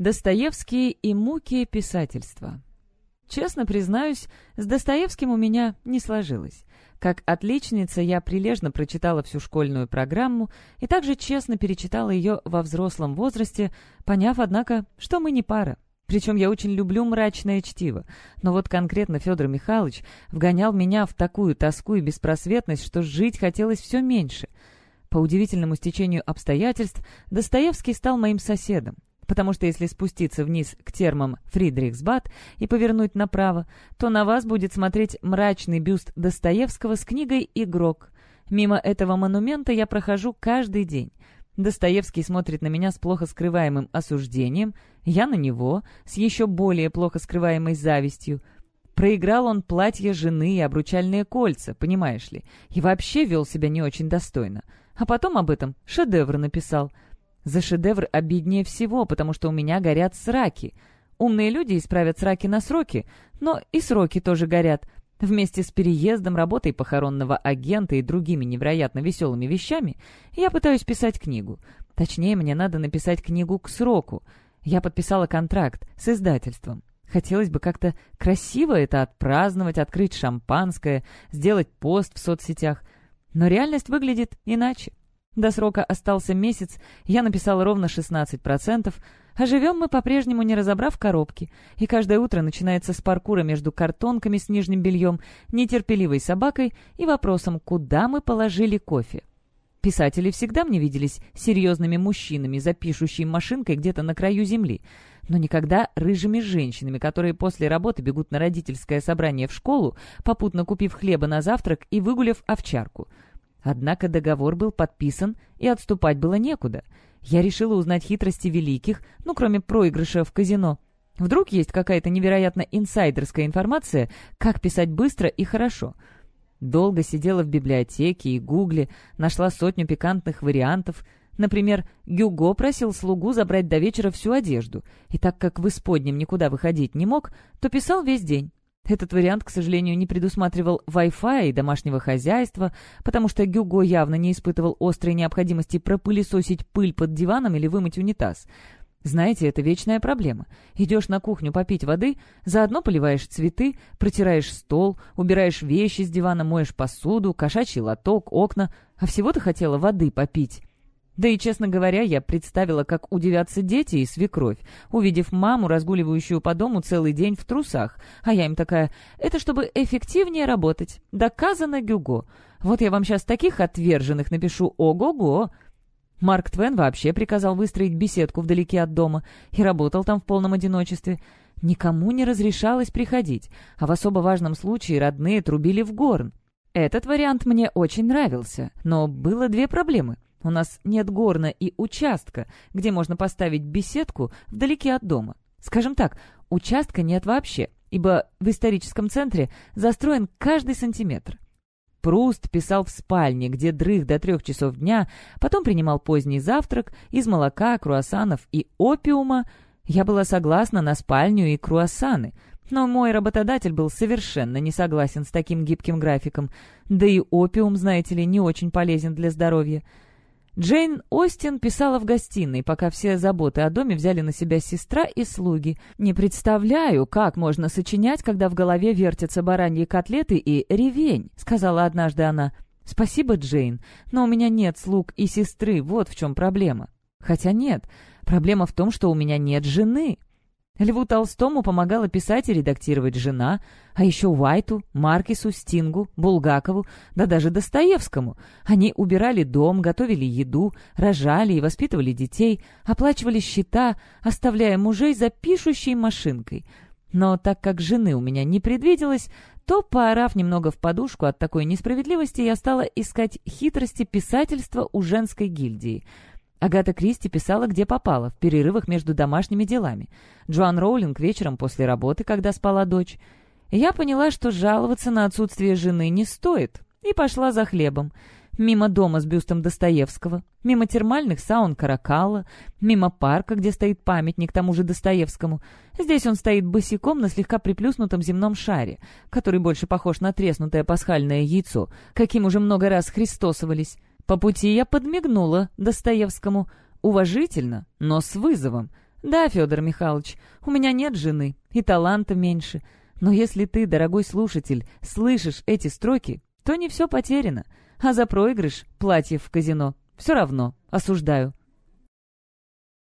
Достоевский и муки писательства. Честно признаюсь, с Достоевским у меня не сложилось. Как отличница я прилежно прочитала всю школьную программу и также честно перечитала ее во взрослом возрасте, поняв, однако, что мы не пара. Причем я очень люблю мрачное чтиво, но вот конкретно Федор Михайлович вгонял меня в такую тоску и беспросветность, что жить хотелось все меньше. По удивительному стечению обстоятельств Достоевский стал моим соседом потому что если спуститься вниз к термам Фридрихсбад и повернуть направо, то на вас будет смотреть мрачный бюст Достоевского с книгой «Игрок». Мимо этого монумента я прохожу каждый день. Достоевский смотрит на меня с плохо скрываемым осуждением, я на него с еще более плохо скрываемой завистью. Проиграл он платье жены и обручальные кольца, понимаешь ли, и вообще вел себя не очень достойно. А потом об этом шедевр написал — за шедевр обиднее всего, потому что у меня горят сраки. Умные люди исправят сраки на сроки, но и сроки тоже горят. Вместе с переездом, работой похоронного агента и другими невероятно веселыми вещами я пытаюсь писать книгу. Точнее, мне надо написать книгу к сроку. Я подписала контракт с издательством. Хотелось бы как-то красиво это отпраздновать, открыть шампанское, сделать пост в соцсетях. Но реальность выглядит иначе. До срока остался месяц, я написала ровно 16%, а живем мы по-прежнему не разобрав коробки, и каждое утро начинается с паркура между картонками с нижним бельем, нетерпеливой собакой и вопросом, куда мы положили кофе. Писатели всегда мне виделись серьезными мужчинами, запишущими машинкой где-то на краю земли, но никогда рыжими женщинами, которые после работы бегут на родительское собрание в школу, попутно купив хлеба на завтрак и выгулив овчарку — Однако договор был подписан, и отступать было некуда. Я решила узнать хитрости великих, ну, кроме проигрыша в казино. Вдруг есть какая-то невероятно инсайдерская информация, как писать быстро и хорошо. Долго сидела в библиотеке и гугле, нашла сотню пикантных вариантов. Например, Гюго просил слугу забрать до вечера всю одежду, и так как в исподнем никуда выходить не мог, то писал весь день. Этот вариант, к сожалению, не предусматривал Wi-Fi и домашнего хозяйства, потому что Гюго явно не испытывал острой необходимости пропылесосить пыль под диваном или вымыть унитаз. Знаете, это вечная проблема. Идешь на кухню попить воды, заодно поливаешь цветы, протираешь стол, убираешь вещи с дивана, моешь посуду, кошачий лоток, окна, а всего-то хотела воды попить. Да и, честно говоря, я представила, как удивятся дети и свекровь, увидев маму, разгуливающую по дому целый день в трусах. А я им такая, это чтобы эффективнее работать. Доказано Гюго. Вот я вам сейчас таких отверженных напишу ого-го. Марк Твен вообще приказал выстроить беседку вдалеке от дома и работал там в полном одиночестве. Никому не разрешалось приходить, а в особо важном случае родные трубили в горн. Этот вариант мне очень нравился, но было две проблемы — у нас нет горна и участка, где можно поставить беседку вдалеке от дома. Скажем так, участка нет вообще, ибо в историческом центре застроен каждый сантиметр. Пруст писал в спальне, где дрых до трех часов дня, потом принимал поздний завтрак из молока, круассанов и опиума. Я была согласна на спальню и круассаны, но мой работодатель был совершенно не согласен с таким гибким графиком. Да и опиум, знаете ли, не очень полезен для здоровья. Джейн Остин писала в гостиной, пока все заботы о доме взяли на себя сестра и слуги. «Не представляю, как можно сочинять, когда в голове вертятся бараньи котлеты и ревень», — сказала однажды она. «Спасибо, Джейн, но у меня нет слуг и сестры, вот в чем проблема». Хотя нет, проблема в том, что у меня нет жены. Льву Толстому помогала писать и редактировать жена, а еще Уайту, Маркису, Стингу, Булгакову, да даже Достоевскому. Они убирали дом, готовили еду, рожали и воспитывали детей, оплачивали счета, оставляя мужей за пишущей машинкой. Но так как жены у меня не предвиделось, то, поорав немного в подушку от такой несправедливости, я стала искать хитрости писательства у женской гильдии — Агата Кристи писала, где попала, в перерывах между домашними делами. Джоан Роулинг вечером после работы, когда спала дочь. Я поняла, что жаловаться на отсутствие жены не стоит, и пошла за хлебом. Мимо дома с бюстом Достоевского, мимо термальных саун Каракалла, мимо парка, где стоит памятник тому же Достоевскому. Здесь он стоит босиком на слегка приплюснутом земном шаре, который больше похож на треснутое пасхальное яйцо, каким уже много раз христосовались. По пути я подмигнула Достоевскому, уважительно, но с вызовом. Да, Федор Михайлович, у меня нет жены, и таланта меньше. Но если ты, дорогой слушатель, слышишь эти строки, то не все потеряно. А за проигрыш платьев в казино все равно осуждаю.